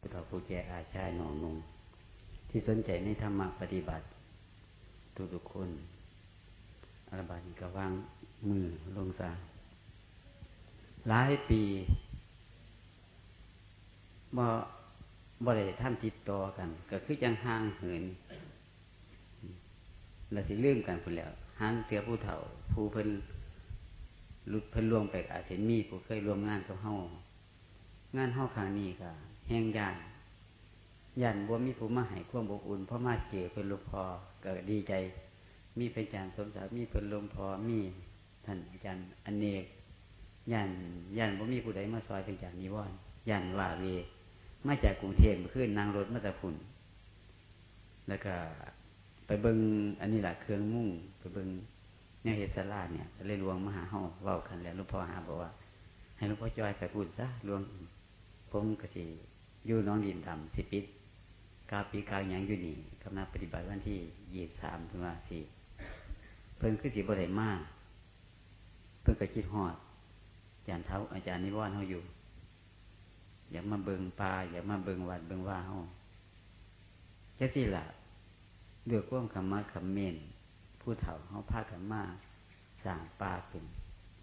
ผู้เฒ่าผู้แก่อาชาหนองนงที่สนใจในธรรมะปฏิบัติ ทุกทุกคนอารบานีก็วางมือลงซาหลายปีบ่บ่ได้ท่านติดต่อกัน ก็คือจังห่างเหินเราสิลืมกันคนแล้วห่างเตือผู้เฒ่า ผู้เพิ่นลุดเพิ่นล่วงไปอาจเห็นมีผู้เคยร่วมงานกับเฮางานเฮาครั้งนี้ก็ แห้งยานยันบ่มีผู้มาให้ความอบอุ่นเพราะมาเจอเพิ่นลูกพอก็ดีใจ มีเป็นอาจารย์สมศักดิ์มีเพิ่นลมพอมีท่านอาจารย์อเนกยันยันบ่มีผู้ใดมาซอยเป็นอาจารย์นิวรณ์ยันว่าเวมาจากกรุงเทพขึ้นนางรถมาตะพุ่นแล้วก็ไปเบิงอันนี้แหละเครื่องมุ่งไปเบิงเนี่ยเฮสลาเนี่ยเลยลวงมหาเฮาเว้ากันแล้วลวงพ่อหาบอกว่า ให้ลวงพ่อจอยไปพูดซะลวงผมก็สิ อยู่น้องดินดำสิปิดกาปีกาอย่างอยู่นี่กำลังปฏิบัติวันที่ยี่สามถึงว่าสี่เพิ่นคือสิบริมากเพิ่นก็คิดฮอดอาจารย์เท้าอาจารย์นิวรณ์เขาอยู่ อยากมาเบิงปลาอยากมาเบิงวัดเบิงว่าเขาแค่ที่ละเดือดก้วมคำมาคำเมนผู้เฒ่าเขาพากันมาสั่งปลาเป็น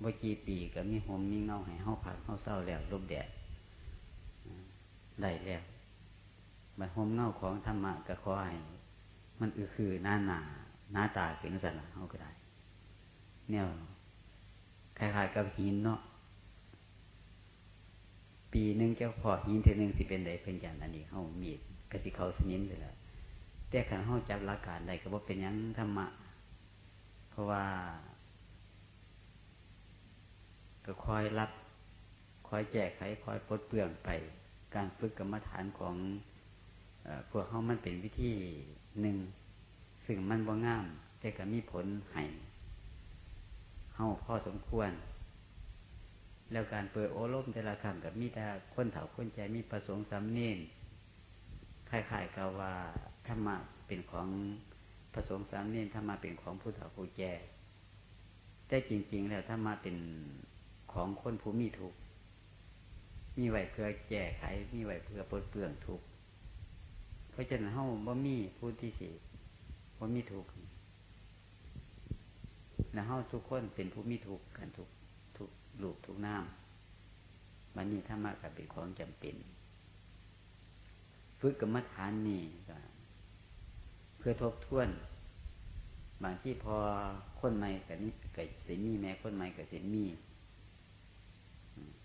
ว่ากี่ปีก็มีหมมีเงาให้เขาพักเขาเศร้าแล้วลบแดด ได้แล้วมันหมเงาของธรรมะก็ขอให้มันอือคือหน้าหนาหน้าตาเป็นสันเขาก็ได้ เนี่ยคล้ายๆกับหินเนาะปีหนึ่งเจ้าพอหินเทนึงสิเป็นใดเป็นอย่างอันนี้เขามีดกสิเขาสนิมเลยละแต่ขันเขาจับหลักการใดก็บอกเป็นยังธรรมะ เพราะว่า ก็คอยรับ คอยแจกไขคอยปลดเปลื้องไป การฝึกกรรมฐานของพวกเขามันเป็นวิธีหนึ่งซึ่งมันบ่งาม แต่ก็มีผลให้เฮาพอสมควร แล้วการเปิดโอโลมแต่ละครั้งกับมีแต่คนเถาคนใจมีประสงค์สำเนียนคล้ายๆกับว่าธรรมะเป็นของประสงค์สำเนียนธรรมะเป็นของผู้เฒ่าผู้แก่แต่จริง ๆ แล้วธรรมะเป็นของคนผู้มีทุก มีไว้เพื่อแก้ไข มีไว้เพื่อปลดเปลื้องทุกเพราะฉะนั้นเฮาบ่มีผู้ที่สิบ่มีทุกข์นะเฮาทุกคนเป็นผู้มีทุกข์กันทุกทุกลูกทุกน้ำมันนี่ธรรมะกับเป็นของจำเป็น ฝึกกรรมฐานนี่ก็เพื่อทบทวน บางที่พอคนใหม่กับนี่กับสิมีแม่คนใหม่กับสิมี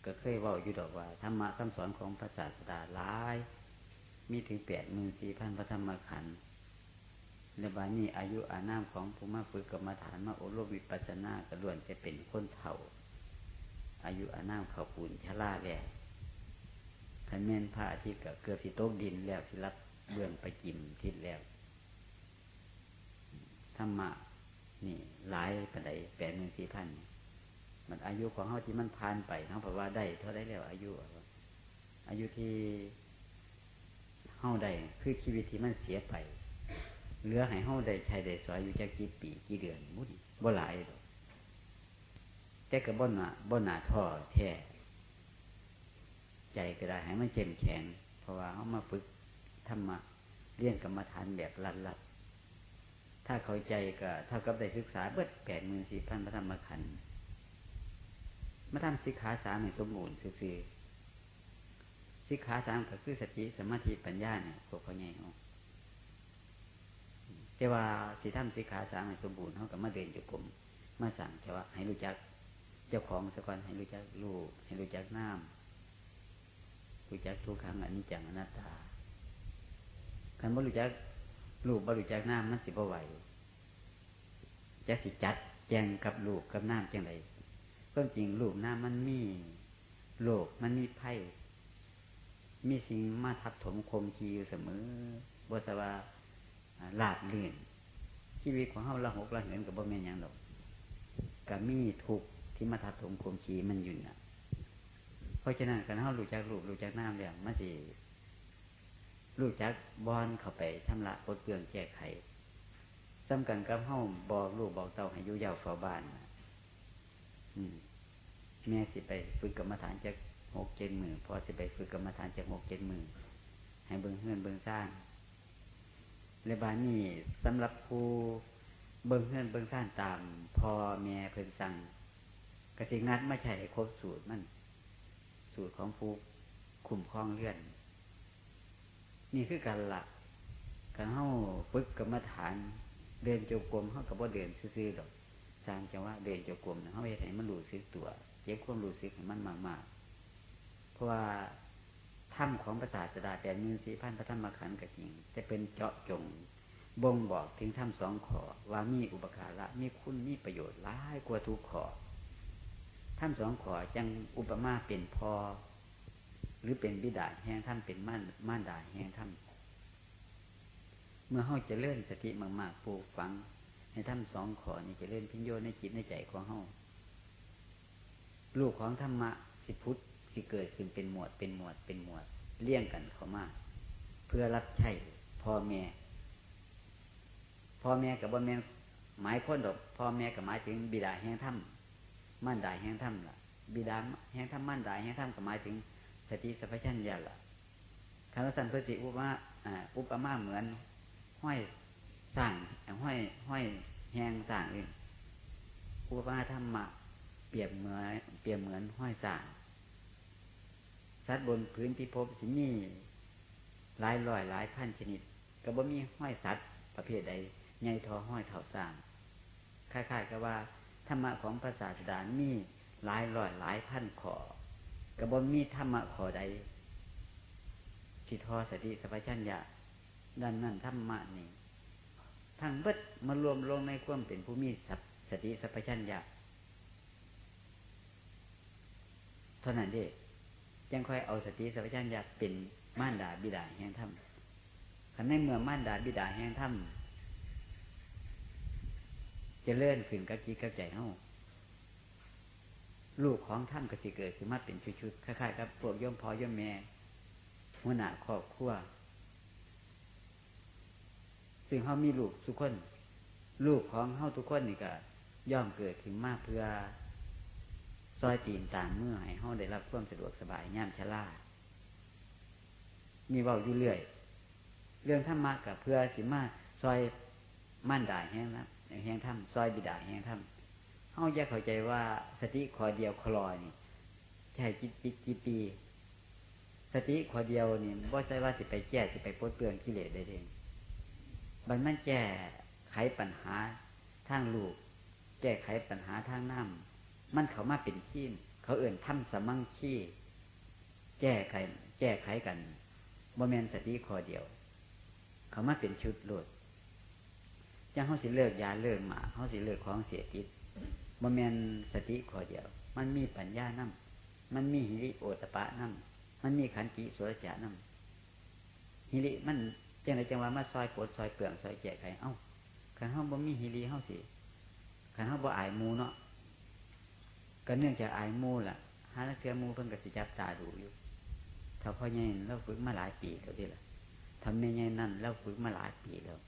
ก็เคยว่าอยู่ดอกว่าธรรมะคำสอนของพระศาสดาหลาย มีถึงแปดหมื่นสี่พันพระธรรมขันธ์ในบานี้อายุอานามของผู้มาฝึกกรรมฐานมาโอโลวิปัสนากระล้วนจะเป็นคนเถ่า อายุอานามเขาปูนชลาแล้วคันแม่นพระอาทิตย์ก็เกือบสิโต๊กดินแล้วสิรับเบื้องไปกิมทิศแล้วธรรมะนี่หลายปันไดแปดหมื่นสี่พัน มันอายุของเขาที่มันผ่านไปเขาบอกว่าได้เท่าได้แล้วอายุ อายุที่เข้าได้คือชีวิตที่มันเสียไปเหลือให้เฮาได้ใช้ได้สอยอยู่จักกี่ปีกี่เดือนมุดบ่หลายดอกแต่ก็บ่นหนาบ่นหนาท่อแท้ใจก็ได้ให้มันเข้มแข็งเพราะว่าเฮามาฝึกธรรมะเรียนกรรมฐานแบบลัดๆถ้าเข้าใจก็เท่ากับได้ศึกษาเบิดแปดหมื่นสี่พันพระธรรมขันธ์ มาทำสิกขาสามให้สมบูรณ์ซื่อสิกขาสามก็คือสติสมาธิปัญญาเนี่ยพวกเขาใหญ่เนาะแต่ว่าสิทำสิขาสามให้สมบูรณ์เขากับมาเดินจุกลมมาสั่งแต่ว่าให้รู้จัก เจ้าของสกอนให้รู้จักลูกให้รู้จักน้ำรู้จักทุกครั้งอันนี้จังอนัตตาคันบ่รู้จักลูกบ่รู้จักน้ำมันสิบ่ไหวจะสิจัดแจงกับลูกกับน้ำจังไร ก็จริงลูกน้ำมันมีโลกมันมีไพ่มีสิ่งมาทับถมคมคีอยู่เสมอบสว่าลาดเลื่อนชีวิตของเขาละหกละเหินกับบ่แม่นยังดอกกับมีทุกที่มาทับถมคมชีมันอยู่น่ะ เพราะฉะนั้นการเขารู้จักลูกรู้จักน้ำแล้วมันสิรู้จักบอนเข้าไปชำระปดเปลืองแก้ไขจำกันกับเขาบอกลูกบอกเต่าให้ยุ่ยาวเฝ้าบ้านอืม แม่สิไปฝึกกรรมฐานจากหกเจ็ดมือพอสิไปฝึกกรรมฐานจากหกเจ็ดมือให้เบิ่งเฮือนเบิ่งซ่านในบ้านนี้สำหรับผู้เบิ่งเฮือนเบิ่งซ่านตามพอแม่เพิ่นสั่งกระสิงัดมาใช้ครบสูตรมัน สูตรของผู้คุมครองเลื่อน นี่คือการหลักการเฮาฝึกกรรมฐาน เดินจงกรมเฮากับว่าเดินซื่อๆดอก สร้างจังว่าเดินจงกรมเฮาเฮ็ดให้มันรู้สึกตัวเจ็บความรู้สึกให้มันมากๆ เพราะว่าถ้ำของภาษาสดาแปดมื่นสี่พันพระธรรมขันธ์ก็จริงจะเป็นเจาะจงบ่งบอกถึงถ้ำสองขอว่ามีอุปการะมีคุณมีประโยชน์หลายกว่าทุกขอถ้ำสองขอจังอุปมาเป็นพอ หรือเป็นบิดาแห่งถ้ำเป็นม่านม่านดาแห่งถ้ำเมื่อเฮาจะเลื่อนสติมากๆปลูกฝัง ในถ้ำสองขอนี่จะเล่นพิญโยในจิตในใจของเฮาลูกของธรรมะสิพุทธสิเกิดขึ้นเป็นหมวดเป็นหมวดเป็นหมวดเลี่ยงกันเขามาเพื่อรับใช้พ่อแม่พ่อแม่กับบ่แม่หมายคนดอกพ่อแม่กับหมายถึงบิดาแห่งถ้ำมั่นดาแห่งถ้ำล่ะ บิดาแห่งถ้ำมั่นดาแห่งถ้ำกับหมายถึงสติสัพพัญญาล่ะคำว่าสันพสิอุปมาอุปมาเหมือน ห้อย สร้างห้อยห้อยแหงสร้างเองอุปมาธรรมะเปรียบเหมือนเปรียบเหมือนห้อยสร้างสัตว์บนพื้นพิภพสิมีหลายร้อยหลายพันชนิด ก็บ่มีห้อยสัตว์ประเภทใดใหญ่ทอห้อยเท่าสร้างคล้ายๆกับว่าธรรมะของภาษาสดานมีหลายร้อยหลายพันขอกระบนมีธรรมะขอใดที่ทอสติสัพชัญญะดันนั่นธรรมะนี่ ทั้งเบิดมารวมลงในความเป็นผู้มีสติสัพชัญญะเท่านั้นเองยังค่อยเอาสติสัพชัญญะเป็นม่านดาบิดาแห่งธรรมคันในเมื่อม่านดาบิดาแห่งธรรมจะเลื่อนขึ้นกับจิตกับใจเฮาลูกของท่านก็สิเกิดขึ้นมาเป็นชุดๆคล้ายๆกับพวกย่อมพอย่อมแม่หัวหน้าครอบครัว ซึ่งเขามีลูกทุกคน ลูกของเขาทุกคนนี่ก็ย่อมเกิดขึ้นมากเพื่อซอยตีนตามเมื่อให้เขาได้รับความสะดวกสบายย่ามชรานี่เว้าอยู่เรื่อย เรื่องธรรมะกับเพื่อสิมาซอยมั่นด่ายแห้งนะแห้งถ้ำซอยบิดาแห้งถ้ำเขาแยกเข้าใจว่าสติขอเดียวคลอยนี่ใช่จิตจิตจิปี สติขอเดียวนี่ว่าใช่ว่าสิไปแก้สิไปปดเปลืองกิเลสได้เอง มันมันแก้ไขปัญหาทางลูก แก้ไขปัญหาทางน้ำมันเขามาเป็นขี้มเขาเอื่นทำสมังขี้แก้ไขแก้ไขกันโมเมนสติขอเดียว เขามาเป็นชุดโลดจังเขาสิเลิกยาเลิกหมาเขาสิเลิกของเสียติดโมเมนสติขอเดียว มันมีปัญญานั่มันมีหิริโอตปะนั่มันมีขันติสุรจานั่หิริมัน จังไรจังว่ามาซอยปวดซอยเปลืองซอยแจกไขเอ้าขันห้องบ่มีฮิรีห้องสิขันห้องบ่อายมูเนาะก็เนื่องจากอายมูล่ะฮาลักเทียมูเพิ่งกสิจับตาดูอยู่ถ้าพ่อใหญ่เราฝึกมาหลายปีแล้วดิล่ะทำแม่ใหญ่นั่นเราฝึกมาหลายปีแล้ว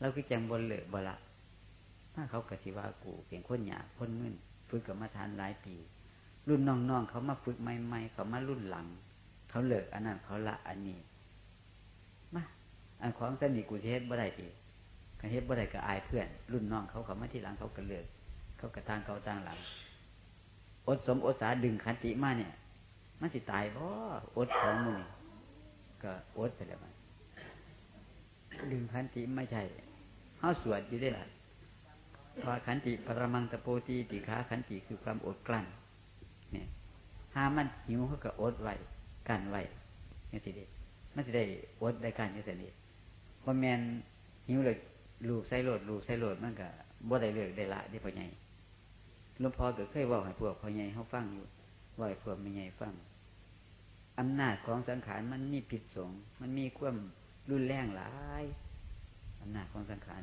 เราคือจังบนเหลือบละถ้าเขากสิว่ากูเพียงคนหยาคนมึนฝึกกับมาทานหลายปี รุ่นน้องๆเขามาฝึกใหม่ๆเขามารุ่นหลัง เขาเลิกอันนั้นเขาละอันนี้ อันของสนิกูเทศบ่ได้ดีกันเฮ็ดบ่ได้ก็อายเพื่อน รุ่นน้องเขาเขามาที่หลังเขาก็เลิกเขากระต่างเขาต่างหลัง อดสมอดสาดึงขันติมาเนี่ย มันสิตายบ่อดของมือก็อดไปแล้วมันดึงขันติไม่ใช่เขาสวดอยู่ได้หละพอขันติปรมังตะโปตีติขาขันติคือความอดกลั้นเนี่ยห้ามันหิวเขาก็อดไว้กันไว้เนี่ยสิเด็มันจะได้อดได้การเนี่ยสิเด็ ว่าแมนหิวเลยลูกใส่โหลดลูกใส่โหลดมันก็บ่ได้เลือกได้ละที่พ่อใหญ่หลวงพ่อก็เคยบอกให้พวกพ่อใหญ่เขาฟังอยู่ว่าให้พวกแม่ใหญ่ฟังอำนาจของสังขารมันมีผิดสงมันมีความรุนแรงหลายอำนาจของสังขาร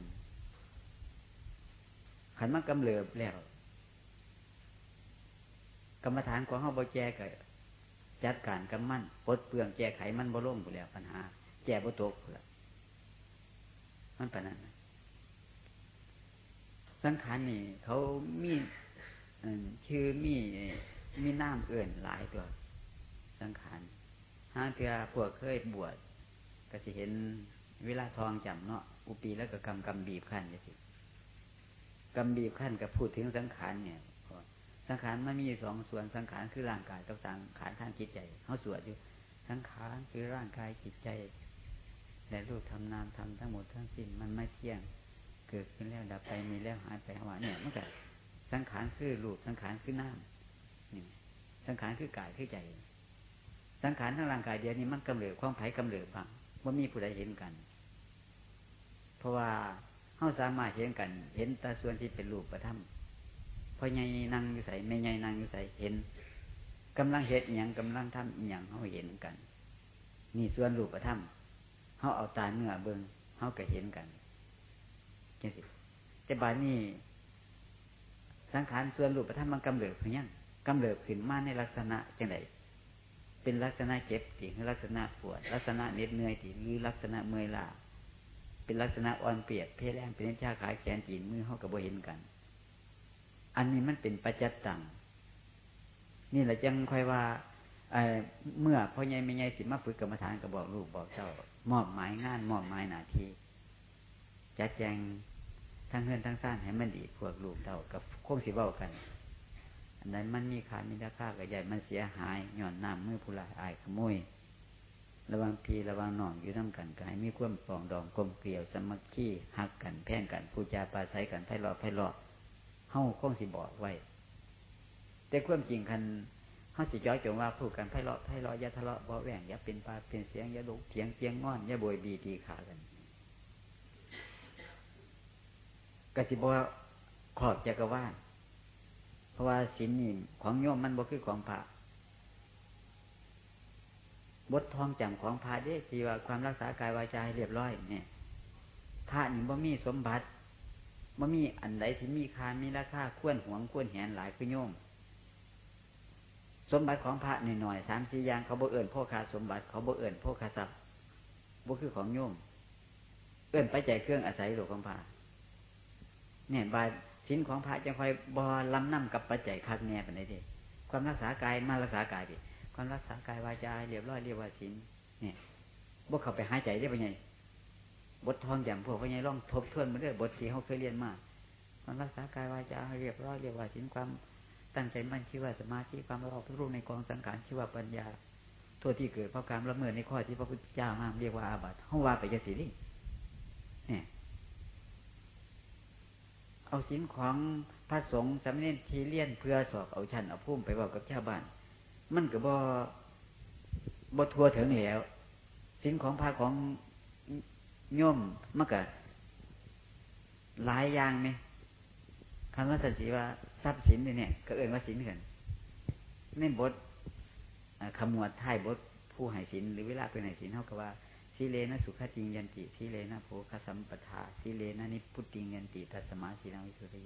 ขันมันกำเริบแล้วกรรมฐานของเขาบอแจก็จัดการกับมันปลดเปลืองแก้ไขมันบ่ล่มไปแล้วปัญหา แก้บ่ตกเพื่อ มันปนนั้นสังขารนี่ เขามีชื่อมีมีน้ำเอื่นหลายตัว สังขารห้าเถือพวกเคยบวชก็สิเห็นเวลาทองจำเนาะอุปีแล้วก็กำกำบีบขั้นจะสิกำบีบขั้นกับพูดถึงสังขารเนี่ยสังขารมันมีสองส่วนสังขารคือร่างกายกับสังขารทางจิตใจเขาสวดอยู่สังขารคือร่างกายจิตใจ และรูปทำนามทำทั้งหมดทั้งสิ้นมันไม่เที่ยง เกิดขึ้นแล้วดับไปมีแล้วหายไปหาเนี่ยมันก็สังขารคือรูปสังขารคือน้ำนี่สังขารคือกายคือใจ สังขารทั้งร่างกายเดียวนี้มันกำเริบความไผ่กำเริบบ้างว่ามีผู้ใดเห็นกัน เพราะว่าเขาสามารถเห็นกัน เห็นตาส่วนที่เป็นรูปประทับพอใหญ่นั่งอยู่ใส่ไม่ใหญ่นั่งอยู่ใส่เห็นกำลังเห็นอย่างกำลังทำอย่างเขาเห็นกัน นี่ส่วนรูปประทับ เขาเอาตาเนื้อเบิ้งเขาก็เห็นกันเห็นสิแต่บาดนี้สังขารส่วนรูปประทับมันกำเริบเพียงกำเริบขึ้นมาในลักษณะจังไดเป็นลักษณะเจ็บตีหรือลักษณะปวด ลักษณะเน็ดเหนื่อยตีหรือลักษณะเมื่อยล้าเป็นลักษณะอ่อนเปียกเพลแรงเป็นชาขายแขนตีนมือเขากับโบเห็นกัน อันนี้มันเป็นปัจจัตตังนี่แหละจังค่อยว่า เมื่อพ่อใหญ่ไม่ใหญ่สิมาฝึกกรรมฐานก็บอกลูกบอกเจ้ามอบหมายงานมอบหมายหน้าที่จัดแจงทั้งเฮือนทั้งซ่านให้มันดีพวกลูกเจ้ากับคงสิเว้ากัน อันนั้นมันมีขาดมีราคากับใหญ่มันเสียหายหย่อนน้ำมือผู้ลายอายขโมยระวังพีระวังหนองอยู่น้ากันกายมีความปองดองกลมเกลียวสมัคคีหักกันแพ่งกันผู้จาปาใสกันไพ่หลอไพ่หลอเฮ้าคงสิบอกไว้ แต่ความจริงคัน เฮ้าสิจ้อยจงว่าพูดกันไพ่หลอไพ่หลอย่าทะเลาะเบาแหว่งยาเป็นปลาเป็นเสียงยาลุกเถียงเตียงงอนยาบวยบีตีขากันกสิบว่าขอบจักรวาลเพราะว่าศีลนี่ของโยมมันบ่คือของพระบททองจำของพระเด้ที่ว่าความรักษากายวาจาให้เรียบร้อย เนี่ยพระนี่บ่มีสมบัติบ่มีอันใดที่มีค่ามีราคาควรหวงควรแหนหลายคือโยม สมบัติของพระหน่อยๆสามสี่อย่างเขาบ่เอื่นพ่อคาสมบัติเขาบ่เอื่นพ่อคาทรัพย์บ่คือของโยมเอื่นไปใจเครื่องอาศัยหลวงของพระเนี่ยบาสินของพระจะคอยบอลำน้ำกับปัจจัยคักแน่ไปไหนดิความรักษากายมารักษากายดิความรักษากายวาจาเรียบร้อยเรียกว่าสินเนี่ยบกเข้าไปหายใจได้ปไงบททองอย่างพวกพไงร่องทบทวนมาเรื่อยบทที่เขาเคยเรียนมาความรักษากายวาจาเรียบร้อยเรียกว่าสินความ ตั้งใจมั่นชื่อว่าสมาธิความรอบรู้ในกองสังขารชื่อว่าปัญญาทั่วที่เกิดเพราะการละเมิดในข้อที่พระพุทธเจ้าห้ามเรียกว่าอาบัติห้องว่าไปจะสิเนี่ยเอาสินของพระสงฆ์สำเนียนทีเลี่ยนเพื่อสอบเอาชันเอาพุ่มไปบอกกับชาวบ้าน มันก็บ่บ่ทัวถึงแล้วสินของพระของโยมมันก็หลายอย่างไหม คำว่าสันติว่าทรัพย์สินเนี่ยก็เอ่ยว่าสินกันในบทขมวดท้ายบทผู้ให้สินหรือเวลาเป็นให้สินเท่ากับว่าสีเลนะสุขติงยันติสีเลนะโภคสัมปทาสีเลนะนิพุติงยันติทัสมาสีนังวิสุทธิ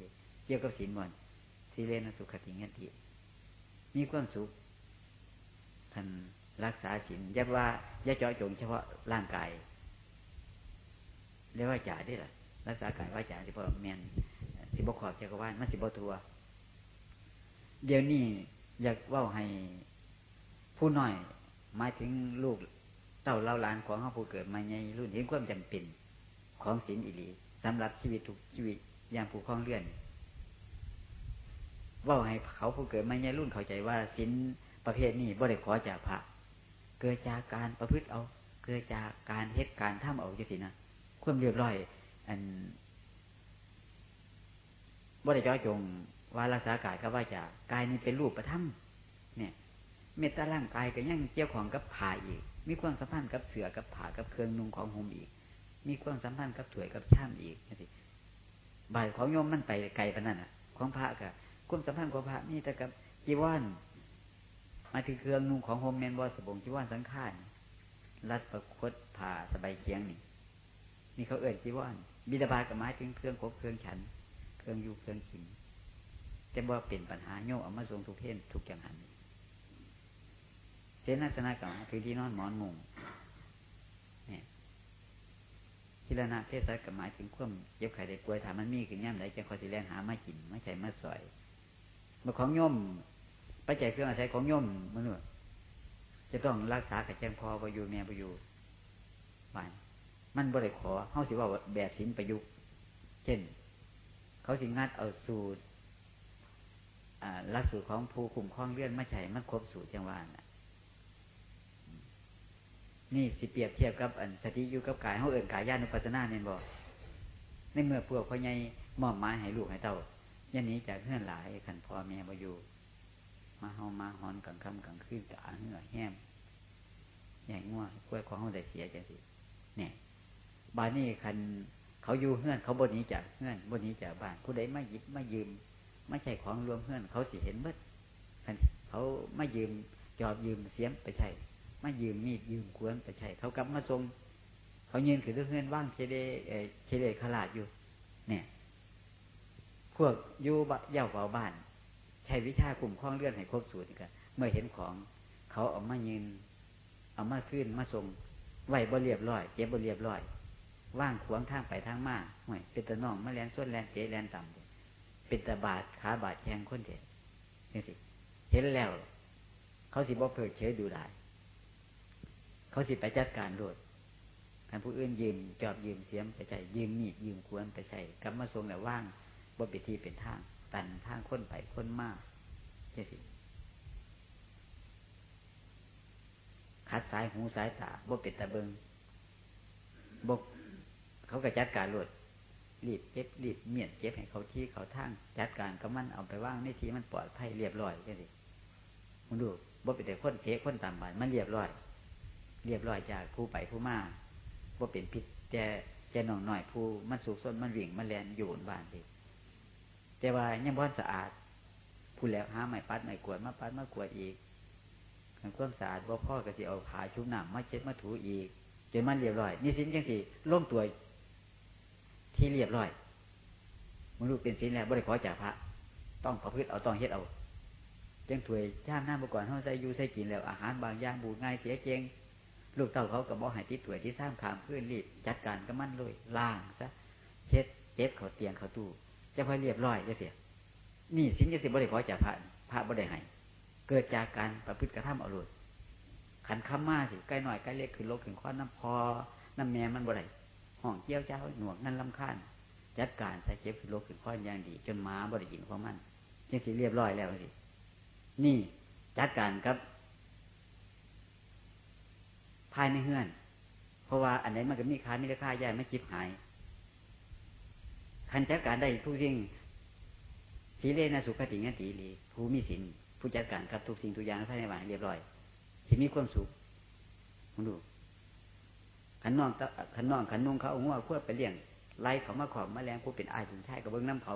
เกี่ยวกับศีลมนสีเลนะสุขติงยันติมีความสุขท่านรักษาศีลยับว่าย่าเจาะจงเฉพาะร่างกายเรียกว่าจ่าได้หรอรักษากายว่าจ่าที่พอเมียนสิ บขอบจักรวาลมันสิบทัว เดี๋ยวนี้อยากว่าให้ผู้น้อยหมายถึงลูกเต่าเล่าลานของเขาผู้เกิดมาในรุ่นเห็นความจำเป็นของศีลอิริสำหรับชีวิตทุกชีวิตอย่างผู้คล้องเลื่อนว่าให้เขาผู้เกิดมาในรุ่นเข้าใจว่าศีลประเภทนี้บ่ได้ขอจากพระเกิดจากการประพฤติเอา เกิดจากการเฮ็ดการทำเอาจริงนะความเรียบร้อย อัน บ่ได้จ้อจงว่ารักษากายก็ว่าจากายนี้เป็นรูปประทับเนี่ย เมตตาร่างกายก็ยังเกี่ยวของกับผ่าอีก มีความสัมพันธ์กับเสือกับผ่ากับเครื่องนุ่งของห่มอีก มีความสัมพันธ์กับถวยกับช่ามอีกนี่บ่ายของโยมมันไปไกลปนั่นอะ ของพระกับความสัมพันธ์ของพระนี่แต่กับจีวรมาถึงเครื่องนุ่งของห่มแมนวอสบงจีวรสังขารรัดประคตผ่าสบายเคียงนี่ นี่เขาเอ่ยจีวรบิดาบากับไม้ถึงเครื่องคบเครื่องฉัน เครื่องยูเครื่องขินแต่ว่าเป็นปัญหาโยมเอามาทรงทุกเพศทุกอย่างหันเสนาสนะกับคือที่นอนหมอนมุงเนี่ยกิรณะเทศกับหมายถึงควมเย็บไข่ได้ป่วยถามมันมีขึ้นย่ำไหนจะคอยสิแรงหามากินไม่ใช่มาสอยมื่อของโยมปัจจัยเครื่องอาศัยของโย่อมมนุษย์จะต้องรักษากับแจ้งพอประยูแม่ประยูบ้านมันบริขอเข้าสิว่าแบบสินประยุกต์เช่น เขาสิงัดเอาสูตรลักสูตรของผู้คุมคล้องเลื่อนมาใช่มันครบสูตรจังหวะน่ะ นี่สิเปรียบเทียบกับอันสติอยู่กับกายเขาเอื่นกายญาณุปัสนาเนี่ยบอกในเมื่อพวกพ่อใหญ่มอบไม้ให้ลูกให้เต้ายันนี้จากเพื่อนหลายขันพ่อแม่มาอยู่ มาเฮามาหอนกลางค่ำกลางคืนกะเหื่อแห้มใหญ่ง่วงกล้วยของเขาได้เสียจังสิเนี่ยบ้านนี้คัน เขาอยู่เฮือนเขาบนนี้จากเฮือนบนนี้จากบ้านผู้ใดไมาหยิบมายืมไม่ใช่ของรวมเฮือนเขาสิเห็นเบิดเขาไม่ยืมจอบยืมเสียมไปใช่ไมายืมมีดยืมขวานไปใช่เขากลับมาทรงเขายืนคือเรื่องว่างเคเดเคเดขลาดอยู่ เนี่ย พวกอยู่เย่าเฝ้าบ้าน ใช้วิชาคุมข้องเลื่อนให้ครบสูตรกันเมื่อเห็นของ เขาเอามายืนเอามาขึ้นมาทรงไหวบ่เรียบร้อยเจ็บบ่เรียบร้อย ว่างขวางทางไปทางมาห่วยเป็นตะน่องมาแลนส้นแลนเจ๊แลนต่ำเป็นตะบาดขาบาดแขงคนเด็ดนี่สิ เห็นแล้ว เขาสิบ่เพิกเฉยดูได้เขาสิไปจัดการโดดการผู้อื่นยืมจอบยืมเสียมไปใช้ยืมมีดยืมควรไปใช้กำมาทรงแล้วว่างบ่เป็นที่เป็นทาง ตันทางค้นไปค้นมากเจสิคัดสายหูสายตาบ่เป็นตะเบิงบก เขาก็จัดการโหลดรีบเก็บรีบเมียนเก็บให้เขาที่เขาทางจัดการก็มันเอาไปว่างในที่มันปลอดภัยเรียบร้อยเจสิมันดูบ่เป็นแต่คนเทคนตามบ้านมันเรียบร้อย เรียบร้อยจากผู้ไปผู้มาว่าเป็นพิษแต่แต่น่องหน่อยผู้มันสูกส้นมันวิ่งมันแลนอยู่บนบ้านดิแต่ว่ายังบ้านสะอาดผู้แล้วหาไม้ปัดไม้กวดมาปัดมากวดอีกความสะอาดว่าพ่อก็จะเอาขาชุบน้ำมาเช็ดมาถูอีกจนมันเรียบร้อยนี่สินจังสิล่มตัว ที่เรียบร้อยมันรู้เป็นสินแล้วบริขอจากพระ ต้องประพฤติเอาต้องเฮ็ดเอาจังถวยชามหน้าบุก่อนเขาใส่ยูใส่กินแล้วอาหารบางอย่างบูดง่ายเสียเจงลูกเต่าเขากับบ่หายที่ถวยที่สร้างขามพื้นรีบจัดการก็มั่นเลยล่างซะเช็ดเจ็บเขาเตียงเขาตู้จะค่อยเรียบร้อยจะเสียนี่สินจะสิบริขอจากพระพระบ่ได้ให้เกิดจากการประพฤติกระทำเอาเลยขันข้ามาสิใกล้หน่อยใกล้เล็กขึ้นลกขึ้นข้อน้ำพอน้ำแม่มันบ่ได้ ห้องเกี้ยวเจ้าหนวกนั่นลำคาญจัดการใส่เจ็บขึ้นลกขึ้นข้ออย่างดี จนม้าบ่ได้ยินของมันจังสิเรียบร้อยแล้วสินี่จัดการครับ ภายในเฮือน เพราะว่าอันไหนมันก็มีค่ามีราคาใหญ่ไม่จิบหายคันจัดการได้ทุกสิ่งสีเลนะสุขติงติลีผู้มีศีลผู้จัดการกับทุกสิ่งทุกอย่างภายในบ้านเรียบร้อยที่มีความสุขมึงดู ขันน้องขันน้องขันนุ่งเขาเอาง้อขวดไปเลี้ยงไล่เขามาขอบมาแรงผู้เป็นอายถึงใช่กับเบิ้งน้ำเขา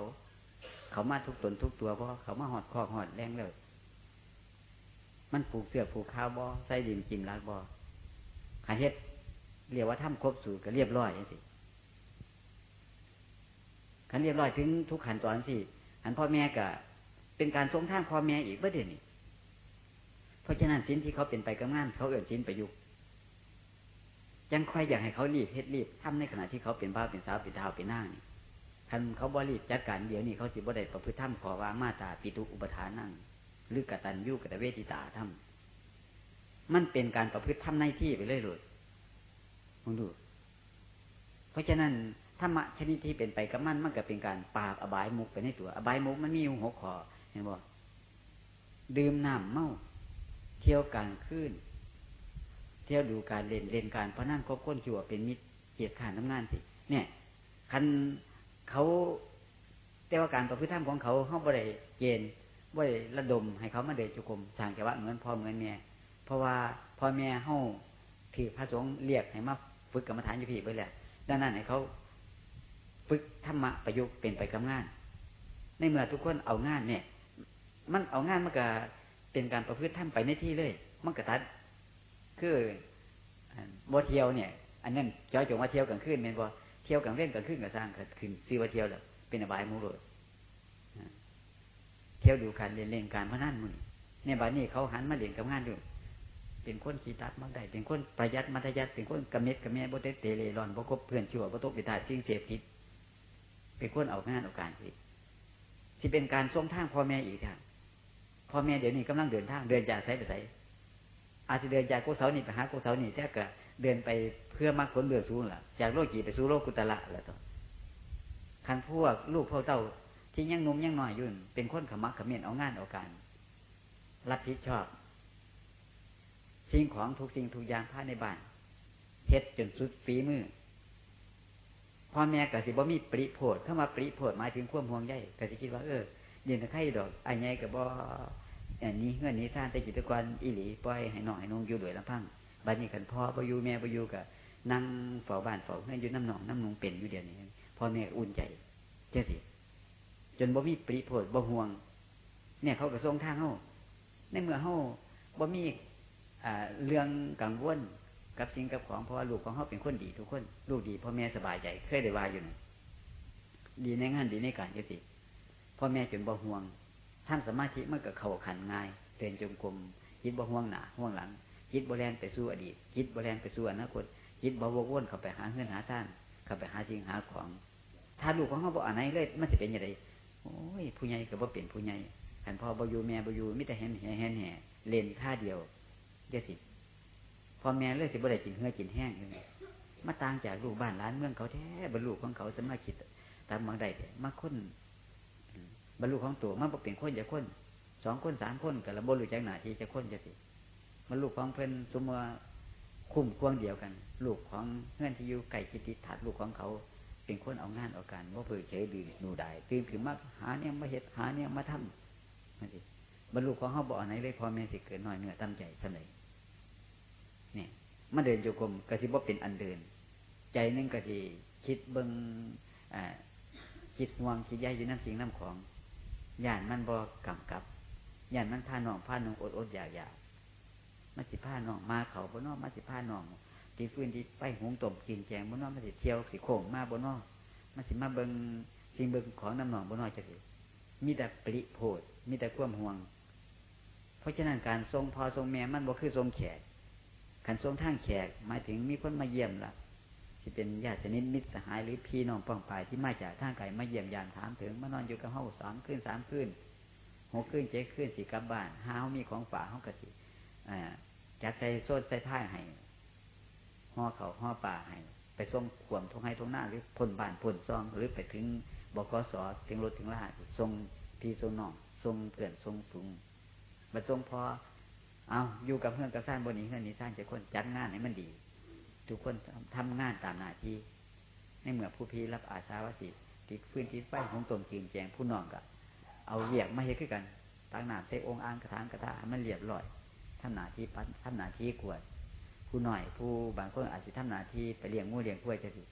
เขามาทุกตนทุกตัวเพราะเขามาหอดคอหอดแรงเลย มันผูกเสือผูกข้าวบอใส่ดินกินรักบอขันเฮ็ดเรียกว่าทำครบสูตรก็เรียบร้อยสิขันเรียบร้อยถึงทุกขันตอนสิขันพ่อแม่ก็เป็นการทรงทางพ่อแม่อีกเมื่อเดือนนี้เพราะฉะนั้นสินที่เขาเป็นไปกับงาน เขาเอื่นสินประยุกต์ ยังคอยอยากให้เขารีบเฮ็ดรีบทำในขณะที่เขาเป็นบ้าเป็นสาวเป็นดาวเป็นนางนี่คันเขาบริจัดการเดี๋ยวนี้เขาสิบ่ได้ประพฤติธรรมขอว่ามาตาปิตุอุปทานนั่งหรือกตัญญูกตเวทิตาธรรมมันเป็นการประพฤติทำในที่ไปเลยเลยมองดู เพราะฉะนั้นธรรมะชนิดที่เป็นไปกับมันมันก็เป็นการปราบอบายมุกไปในตัว อบายมุกมันมีอยู่หกข้อเห็นบ่ดื่มน้ำเมา เที่ยวกลางคืน ที่ยวดูการเล่นเล่นการเพราะนั่นก็ก้นจั่วเป็นมิตรเกียรติขานทำงานสิ เนี่ย คันเขาแต่ว่าการประพฤติธรรมของเขาเขาบริเกณฑ์บริระดม ให้เขามาเดชจุกรมสร้างจังหวเหมือนพ่อเหมือนแม่เพราะว่าพ่อแม่เฮาถือพระสงฆ์เรียกให้มาฝึกกรรมฐานอยู่พี่ไปแหละดังนั้นให้เขาฝึกธรรมะประยุกต์เป็นไปกับงาน ในเมื่อทุกคนเอางานเนี่ย มันเอางานมันก็เป็นการประพฤติทำไปในที่เลย มันกระตัด คือบ่เที่ยวเนี่ย อันนั้นจอยจงว่าเที่ยวกลางคืนเป็นบ่เที่ยวกลางเล่นกลางคืนกับสร้างขึ้นซีว่าเที่ยวแล้วเป็นอบายมูเลยเที่ยวดูการเล่นเล่นการพนันมือเนี่ยบัดนี้เขาหันมาเล่นกับงานด้วยเป็นคนขี้ตัดมักได้เป็นคนประหยัดมัธยัติเป็นคนกระเม็ดกระแม่บ่เตเตเลรอนบ่คบเพื่อนชั่วบ่ตกไปตายสิ่งเสพติดเป็นคนเอางานเอาการสิที่เป็นการส่งทางพ่อแม่อีกทางพ่อแม่เดี๋ยวนี้กำลังเดินทางเดินจากไสไปไส อาจจะเดินจากกุเสานี่ไปหากุเสานี่แท้ก็เดินไปเพื่อมรรคผลเบื้อสูงล่ะ จากโลกีไปสู่โลกุตละแล้วต่อคันพวกลูกพ่อเต้าที่ยังนุ่มยังน้อยยุ่นเป็นคนขมักขมิ้นเอางานเอาการ รับผิดชอบ สิ่งของทุกสิ่งทุกอย่างภายในบ้านเฮ็ดจนสุดฝีมือพ่อแม่ก็สิบ่มีปริโพดเข้ามาปริโพดหมายถึงความห่วงใยก็สิคิดว่าเออเดี๋ยวใครดอกไอ้ไงกับบ่ อันนี้เงื่อนนี้ท่านแต่กิจกรอีหลีปล่อยให้น้องให้น้องอยู่ด้วยลำพังบัดนี้ขันพ่อบ่อยู่แม่บ่อยู่กับนั่งเฝ้าบ้านเฝ้าเงื่อนอยู่น้ำหนองน้ำนงเป็นอยู่เดียวนี้พ่อแม่อุ่นใจเจ้าสิจนบ่มีปริโพดบ่ห่วง เนี่ยเขาก็ทรงทางเฮาในเมื่อเฮาบ่มีเรื่องกังวลกับสิ่งกับของเพราะว่าลูกของเขาเป็นคนดีทุกคน ลูกดีพ่อแม่สบายใจเคยได้ว่าอยู่นะดีในงานดีในการยุติพ่อแม่จนบ่ห่วง ท่านสมาธิมันก็เข้าขันง่ายเดินจงกรมจิตบ่ห่วงหนาห่วงหลังจิตบ่แลนไปสู่อดีตจิตบ่แลนไปสู่อนาคตจิตบ่วกวนเข้าไปหาเงินหาท่านเข้าไปหาสิ่งหาของ ถ้าลูกของเขาบ่อันไหนเลยมันจะเป็นยังไงโอ้ยผู้ใหญ่ก็บ่เป็นผู้ใหญ่ขันพ่อบ่อยู่แม่บ่อยู่มิแต่เห็นแห่แห่แห่เล่นท่าเดียวเดี๋ยวสิพอแม่เลือกสิบ่ได้กินเหือกินแห้งเลยมาต่างจากลูกบ้านร้านเมืองเขาแท้บรรลุของเขาสมาคิดตามบางใดมาค้น บรรลุของตัวมาบอกเป็นคนจะค้นสองคนสามคนกับระบบรู้จักหนาที่จะค้นจะสิบรรลุของเพิ่นสมมติคุ้มควงเดียวกัน ลูกของเงื่อนที่อยู่ไก่จิติถัดลูกของเขา เป็นคนเอางานเอาการว่าเพื่อเฉยดื้อหนูได้ตื่นขึ้นมาหาเนี่ยมาเหตุหาเนี่ยมาทำนั่นสิบรรลุของเขาบอกไหนเลยพอแม่สิเกิดหน้อยเนื้อตั้งใจเท่าไหร่เนี่ยมาเดินโยกมกระสิบ่เป็นอันเดิน ใจนึงกระสิคิดเบิงอ่าคิดห่วงคิดใยอยู่นั่นสิ่งน้ำของ ย่านมันบ่กำกับย่านมันผ้าหนองผ้าหนองอดอดอยากอยากมาสิผ้าหนองมาเขาบนนอกมาสิผ้าหนองที่ฟื้นที่ไปหงตมกินแจงบนนอกมาสิเที่ยวสิโค้งมาบนนอกมาสิมาเบิงสิ่งเบิงของน้ำหนองบนนอกจะสิมีแต่ปริโพดมีแต่ความห่วง เพราะฉะนั้นการทรงพอทรงแม่มันบ่คือทรงแขกขันทรงทางแขกหมายถึงมีคนมาเยี่ยมละ ที่เป็นญาติสนิทมิตรสหายหรือพี่น้องป้องปายที่มาจากทางไกลมาเยี่ยมยามถามถึงมานอนอยู่กับเฮาสามคืนสามคืนหกคืนเจ็ดคืนสี่กลับบ้านหาเขามีของฝากเขากะสิจัดใส่โซนใส่ผ้าให้ห่อเขาห่อป่าให้ไปส่งขวมทงให้ทงหน้าหรือพ่นบ้านพ่นซอง หรือไปถึงบกสถึงรถถึงลาส่งพี่ส่งน้องส่งเพื่อนส่งฝูงมาส่งพอเอาอยู่กับเพื่อนกับสร้างบนนี้เพื่อนนี้สร้างจะคนจัดงานให้มันดี ทุกคนทำงานตามหน้าที่ ในเมื่อผู้พี่รับอาสาวสิติดพื้นที่ไฟของตนกินแจงผู้นองกะเอาเรียกมาเฮ็ดขึ้นกันตั้งหน้าเตองค์อ่างกระถางกระทามันเรียบร้อยทำหน้าที่ปัดทำหน้าที่กวด ผู้หน่อยผู้บางคนอาจจะทำหน้าที่ไปเลี้ยงงูเลี้ยงกล้วยจะสิ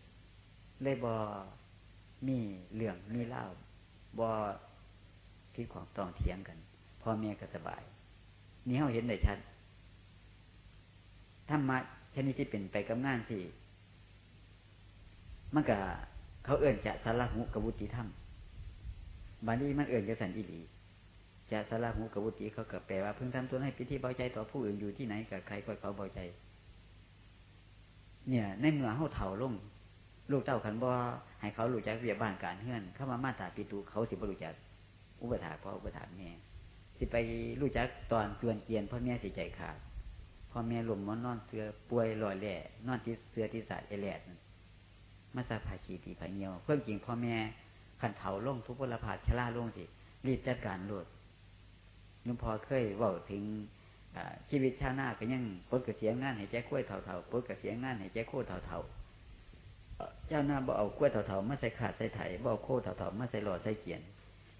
เลยบอมีเหลืองมีเล่าบอที่ของตองเทียงกันพ่อแม่ก็สบาย นี่เขาเห็นได้ชัดธรรมะ ชนิดที่เป็นไปกับงานที่ มันก็เขาเอื่นจะสารหุกวุติธรรมบานี้มันเอื่นจะสันอิหลีจะสารหุกวุติเขาก็แปลว่าเพิ่งทำตัวให้พิธีเบาใจต่อผู้อื่นอยู่ที่ไหนกับใครก็เขาเบาใจ เนี่ย ในเมื่อเขาเถ่าลงลูกเต้าขันบ่ให้เขาหลุดจากเรียบ้านการเฮือน เข้ามามาตาปิตูเขาสิบรลุจากอุปถาเพ่ออุปถาแม่สิไปรู้จักตอนจวนเกียนพ่อแม่สิใจขาด อแม่หลมมอนนอนเสือป่วยลอยแหล่นอนที่เสือที่สาดเอแลดมาซาผาขีตีผาเงียวเพิ่มจริงพ่อแม่ขันเถาลงทุกพลภาชล่าลงสิรีบจัดการโลดลุงพอเคยว่าถึงชีวิตชาหน้าก็ยังปดกระเสียงงานให้แจ้กล้วยเถาๆปดกระเสียงงานให้แจ้โค้เถาๆเจ้าหน้าบ่เอากล้วยเถาๆมาใส่ขาดใส่ไถบ่เอาโค้เถาๆมาใส่หลอดใส่เกียน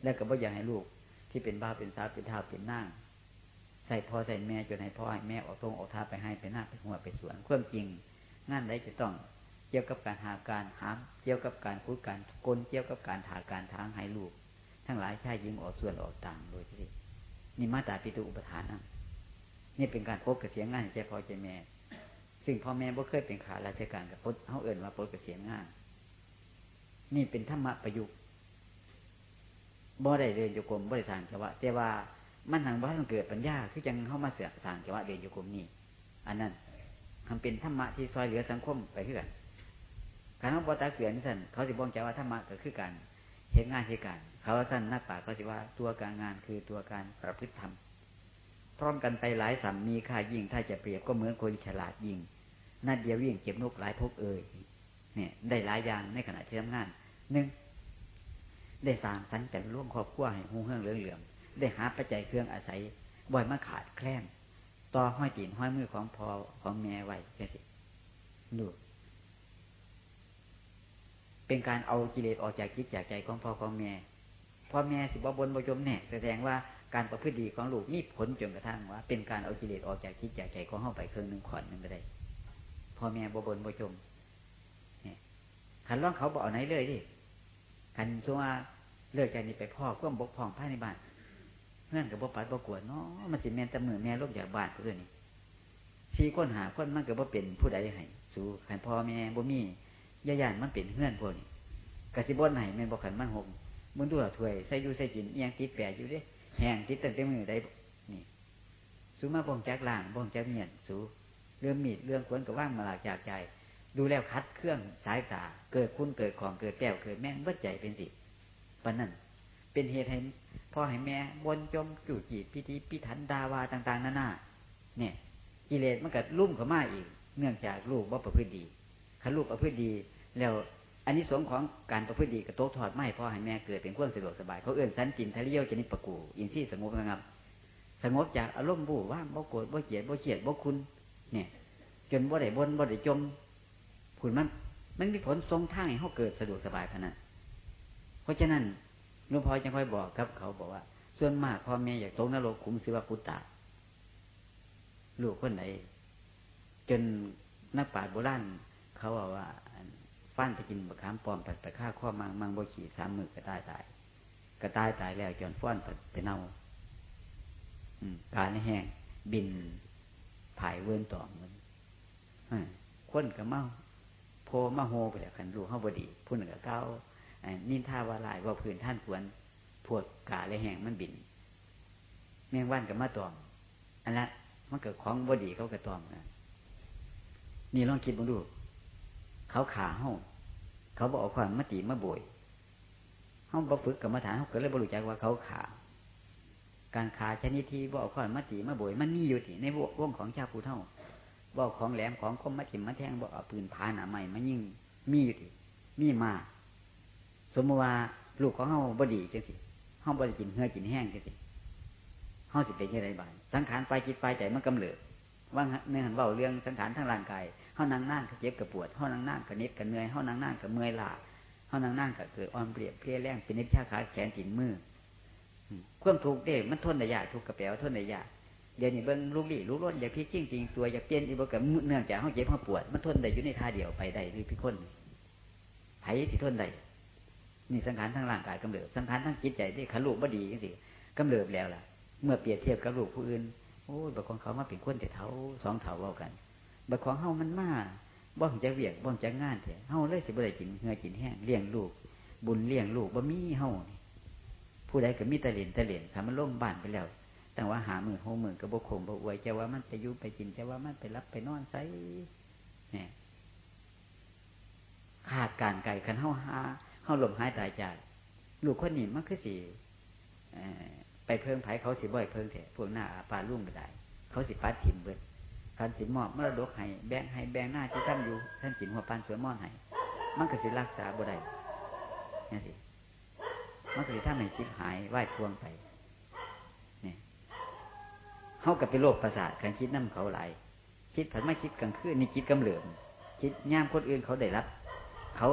แล้วก็บ่อยากให้ลูกที่เป็นบ้าเป็นสาวเป็นท้าเป็นนั่ง ใส่พ่อใส่แม่จนให้พ่อให้แม่ออกตรงออกท่าไปให้ไปหน้าไปหัวไปสวนความจริงงานใดจะต้องเกี่ยวกับการหาการหาเกี่ยวกับการคุยการกลเกี่ยวกับการถาการทางให้ลูก ทั้งหลายชายยิงออกส่วนออกต่างโดยที่นี่มาตาปิตุอุปทานนะนี่เป็นการพบกับเสียงงานใจพ่อใจแม่ ซึ่งพ่อแม่บ่เคยเป็นขาราชการกับพดเขาเอื่นว่าพดกับเสียงงาน นี่เป็นธรรมะประยุกต์บ่ได้เรียนโยกมบ่ได้สางจังหวะแต่ว่า มันทางว่าต้องเกิดปัญญาคือจังเข้ามาเสียสางจังหวะเรียนโยกมนี่อันนั้นทำเป็นธรรมะที่ซอยเหลือสังคมไปเพื่อนการเขาบอตาเกลือนนี่สันเขาสิบอกใจว่าธรรมะก็คือการเห็นงานเหตุการเขาสั้นนักป่าเขาสิว่าตัวการงานคือตัวการประพฤติธรรมพร้อมกันไปหลายสัมมีค่ายิ่ง ถ้าจะเปรียบก็เหมือนคนฉลาดยิ่งนัดเดียววิ่งเก็บนกหลายพกเอ่ยเนี่ยได้หลายอย่างในขณะที่ทำงานหนึ่งได้สร้างสรรค์แต่ร่วมครอบครัวให้หูเฮืองเหลืองๆ ได้หาปัจจัยเครื่องอาศัยบ่อยมาขาดแคลนต่อห้อยตีนห้อยมือของพอของแม่ไว้แค่สิดูเป็นการเอากิเลสออกจากจิตจากใจของพ่อของแม่พ่อแม่สิบบนบ่จมแน่แสดงว่าการประพฤติดีของลูกมีผลจนกระทั่งว่า เป็นการเอากิเลสออกจากจิตจากใจของเข้าไปเครื่องหนึ่งขอนหนึ่งก็ได้พ่อแม่บ่บนบ่จมขันร้องเขาบอกเอาไหนเลยดิขันชัวเลิกใจนี้ไปพ่อก็บกพ่องภายในบ้าน เงื่อนกับบ่ปัดบ่กวดเนาะมันสิแม่นตะมือแม่ลบจากบ้านก็เรื่องนี้สี่คนหาคนมันก็บ่เป็นผู้ใดให้สู้ขันพ่อแม่บ่มีย่าย่านมันเป็นเงื่อนพวกนี้กะสิบ่นไหนแม่นบ่ขันมันหงมึงดูละถวยใส่ยูใส่กินยังติดแปะอยู่ดิแห้งติดตั้งแต่มือได้นี่สู้มาบ่งจากล่างบ่งจากเมียนสู้เรื่องมีดเรื่องขวนกับว่างมาหลากจากใจ ดูแล้วคัดเครื่องสายตา เกิดคุณเกิดของเกิดแก้วเกิดแม่งเบิดใจเป็นสิปนนั่นเป็นเหตุให้ อให้แม่บนจมจู่จีพิธีพิถันดาวาต่าง ๆนานาเนี่ย กิเลสมันก็ลุ่มเข้ามาอีก เนื่องจากลูกว่าประพฤติดีขันลูกประพฤติดี แล้วอันนี้สงของการประพฤติดีกับโต๊ะถอดไม้พ่อให้แม่เกิดเป็นความสะดวกสบายเขาเอื้อนสันจินทะเลเยจนิปกูอินทรีย์สงบนะครับสงบจากอารมณ์บูว่าบ่โกรธบ่เกลียดบ่เฉียดบ่คุณ เนี่ย จนบ่ได้บนบ่ได้จมผุนมัน มันมีผลทรงทางให้เขาเกิดสะดวกสบายขนาดเพราะฉะนั้น หลวงพ่อจะค่อยบอกครับ เขาบอกว่า ส่วนมากพ่อแม่อยากตกนรกขุมศิวพุตตาลูกคนไหน จนนักปราชญ์โบราณเขาบอกว่าฟันไปกินบะขามปลอมไปฆ่าข้อมังมังบ่ขี่สามมือก็ตายตายก็ตายตายแล้วจนฟ้อนไปเน่าการแห้งบินผายเวินต่อมันคนกับเมาโพมาโฮไปแล้วคันรู้เข้าบดีพูดหนึ่งกับเก้า นินทาวาลายว่าพื้นท่านควรพวกกาและแหงมันบิน แมงวันกับมาตอม อันละมันเกิดของบดีเขากระตอมนะนี่ลองคิดมาดู เขาขาเฮ้าเขาบอกความมติมาบ่อยเฮ้าบ่ฝึกกับมาฐานเขาเกิดเลยบรรลุจักว่าเขาขาการขาชนิดที่บอกความมติมาบ่อยมันมีอยู่ที่ในวงของชาผู้เท่าบอกของแหลมของคมมาถิ่มมาแทงบอกเอาปืนพาหนาใหม่มายิ่งมีอยู่ที่มีมา สมมติว่าลูกของเฮาบดีจังสิเฮาบดีกินเหือกินแห้งจังสิเฮาสิเป็นยังไงบ้างสังขารไปจิตไปใจมันกำเริบว่าในหันเบาเรื่องสังขารทั้งร่างกายเฮานั่งนั่งก็เจ็บกับปวดเฮานั่งนั่งก็นิดกับเหนื่อยเฮานั่งนั่งก็เมื่อยล้าเฮานั่งนั่งก็เกิดอ่อนเปรียบเพลียแรงเป็นนิดชาขาแขนตินมือความถูกเด้มันทนได้ยากทุกกระแปวทนได้ยากเดี๋ยวนี้เบิ้งลูกหลี่ลูกล้นอย่าพิจิงจริงตัวอย่าเปลี่ยนอีกบ่กับเนื่องจากเขาเจ็บเขาปวด มันทนได้อยู่ในท่าเดียวไปได้หรือพิคนไผ่ที่ทนได้ นี่สังขารทั้งร่างกายกำเริบสังขารทั้งจิตใจที่ขาลูกบ่ดีจังสิกำเริบแล้วล่ะ เมื่อเปรียบเทียบกับลูกผู้อื่นโอ้ยบางของเขามาเป็นคนแต่เท้าสองเท้าเ่ากันบางของเฮามันมาบ้องจะเวียกบ้องจะงานเถอะเฮาเลยสิบ่ได้กินเหือกินแห้งเลี้ยงลูก บุญเลี้ยงลูกบ่มีเฮาผู้ใดก็มีตะเหรียญตะเหรียญถ้ามันล่มบ้านไปแล้วแต่ว่าหามือหมือกับบกคงบกอวยจะว่ามันไปยุไปกินจะว่ามันไปรับไปนอนไซเนี่ยขาดการไก่คันเฮาหา เฮาหลมหายตายจากลูกคนนี้มันคือสิไปเพิ่งไผเขาสิบ่อยเพิ่งเถอะพวกหน้าปลาลุ่งไปได้ เขาสิปัดถิ่มเบิดคันสิมอบมรดกให้แบงให้แบงหน้าที่ท่านอยู่ท่านสินหัวปานสวยม่อนให้มันก็สิรักษาบ่ได้นี่สิมันก็สิถ้าไม่คิดหายไหว้พวงไปเนี่ยเขากับเป็นโรคประสาทการคิดน้ำเขาไหลคิดผันไม่คิดกลางคืนนี่คิดกำเหลื่อมคิดย่ามคนอื่นเขาได้รับ เขา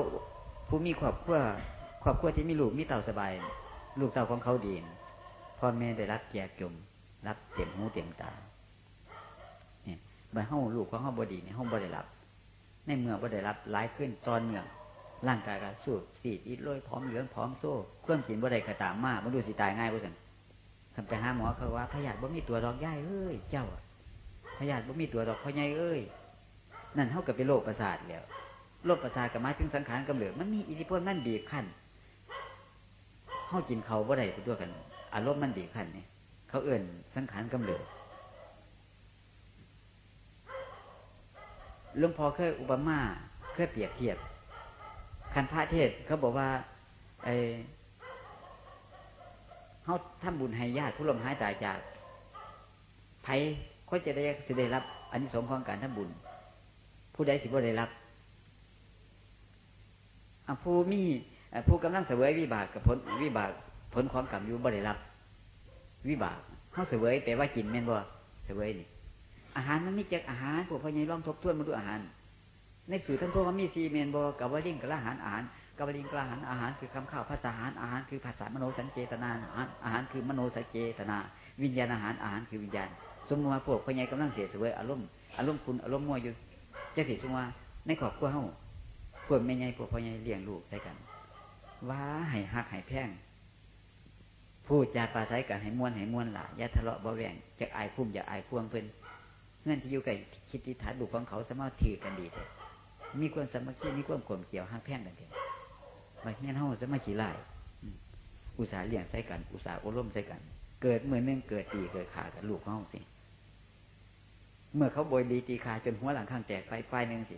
ผู้มีครอบครัวครอบครัวที่มีลูกมีเต่าสบาย ลูกเต่าของเขาดีพ่อแม่ได้รับแก่จมรับเต็มหูเต็มตาเนี่ยใบห้องลูกของห้องบดีในห้องบดีรับในเมื่อบดีรับหลายขึ้นตอนเมื่อร่างกายก็สูบสีดอิดลอยพร้อมเหลืองพร้อมโซ่เครื่องกินบดีกระตามมากมันดูสิตายง่ายกว่าสันทำไปหาหมอเขาว่าพยาธิบ่มีตัวดอกย่ายเอ้ยเจ้าพยาธิบ่มีตัวดอกพ่อใหญ่เอ้ยนั่นเท่ากับเป็นโรคประสาทแล้ว โรคประสาทกับมาถึงสังขารกำเริบมันมีอิทธิพลมันบีบคั้นเข้ากินเขาบ่ได้ไปด้วยกัน อารมณ์มันบีบคั้นเนี่ยเขาเอื่นสังขารกำเริบหลวงพ่อเคยอุปมาเคยเปรียบเทียบ คันพระเทศเขาบอกว่าไอเขาทำบุญให้ญาติผู้ลมหายตายจากไผเขาจะได้จะได้รับอันนี้สงของการทำบุญ ผู้ใดสิบ่ได้รับ ผู้มีผู้กำลังเสวยวิบากกับผลวิบากผลของกรรมอยู่บ่ได้รับ วิบากเขาเสวยแต่ว่ากินแม่นบ่เสวยนี่ อาหารมันมีจากอาหารพวกพ่อใหญ่ลองทบทวนมาดูอาหาร ในสื่อท่านพวกมันมีซีเมนบอกับว่าลิงกับอาหารอาหารกับลิงกับอาหารอาหารคือคำข้าวภาษาอาหารอาหารคือภาษามโนสัญเจตนาอาหารอาหารคือมโนสัญเจตนา วิญญาณอาหารอาหารคือวิญญาณ สมมติว่าพวกพ่อใหญ่กำลังเสียเสวยอารมณ์อารมณ์คุณอารมณ์มั่วอยู่จะเสียสมมติว่าในครอบครัวเฮา พวกแม่ใหญ่พวกพ่อใหญ่เลี้ยงลูกใช่กันว่าให้หักให้แพงพูดจาปราศัยกันให้ม้วนให้ม้วนหล่ะอย่าทะเลาะบ่แหวงจะอายพุ่มอย่าอายพวงเพิ่นเงื่อนที่อยู่กับคิดที่ฐานบุกของเขาสามารถถือกันดีเลยมีความสามัคคีมีความข่มเกี่ยวห้างแพ่งกันเถอะมาเงี้ยเฮาสามัคคีไล่อุตสาห์เลี้ยงใส่กัน อุตสาห์อบรมใส่กัน เกิดเมื่อเนึงเกิดตีเกิดขากันลูกของเฮาสิ เมื่อเขาโบยดีตีขาจนหัวหลังข้างแตกไปไฟหนึ่งสิ